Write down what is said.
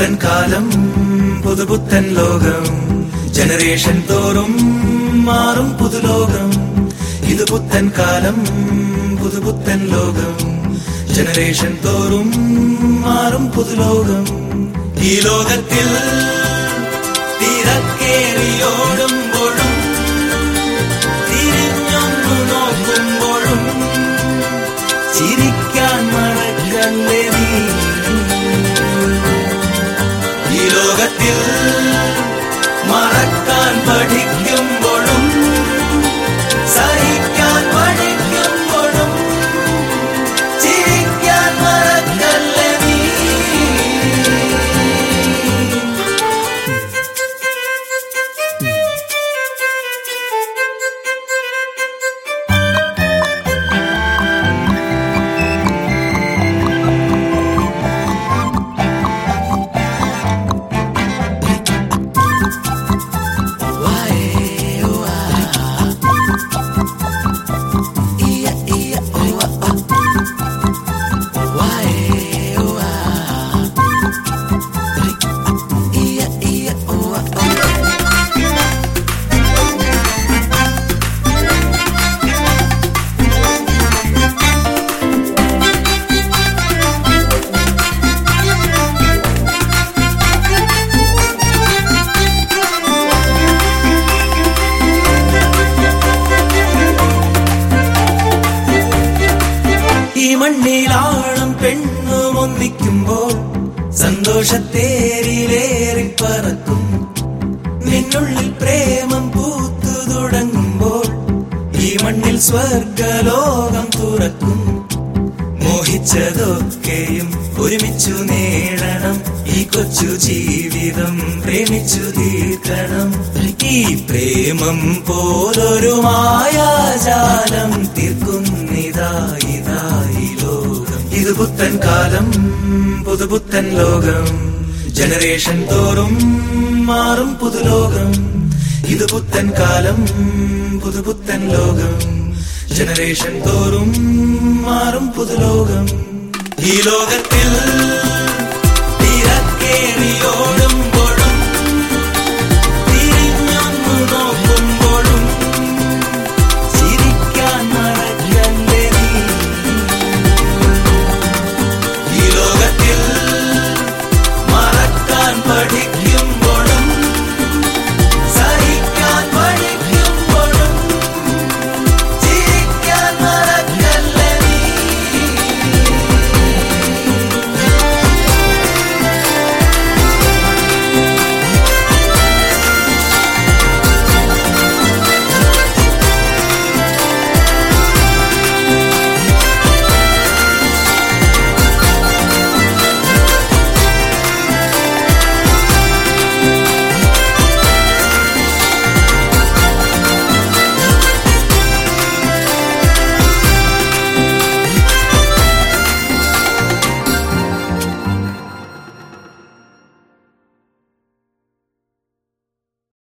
ഇത് പുത്തൻ കാലം പുതുപുത്തൻ ലോകം. ജനറേഷൻ തോറും മാറും പുതുലോകം. ഇത് പുത്തൻ കാലം പുതുപുത്തൻ ലോകം. ജനറേഷൻ തോറും മാറും പുതുലോകം. ഈ ലോകത്തിൽ തിരക്കേറിയോടുമ്പോഴും തിരിഞ്ഞൊന്നു നോക്കുമ്പോഴും ചിരിക്കാൻ മറക്കല്ലേ? ലോകത്തിൽ മറക്കാൻ മണ്ണിലാളും പെണ്ണും ഒന്നിക്കുമ്പോൾ സന്തോഷത്തേരിലേറി പറക്കും. നിന്നുള്ളിൽ പ്രേമം പൂത്തു തുടങ്ങുമ്പോൾ ഈ മണ്ണിൽ സ്വർഗലോകം തുറക്കും. മോഹിച്ചതൊക്കെയും ഒരുമിച്ചു നേടണം. ഈ കൊച്ചു ജീവിതം പ്രേമിച്ചു തീർക്കണം. ഈ പ്രേമം പോലൊരു മായാജാലം തീർക്കുന്നിതായി ലോകം ഇത് പുത്തൻ കാലം പുതുപുത്തൻ ലോകം. ജനറേഷൻ തോറും മാറും പുതുലോകം. ഇത് പുത്തൻ കാലം പുതുപുത്തൻ ലോകം. ജനറേഷൻ തോറും മാറും പുതുലോകം. ഈ ലോകത്തിൽ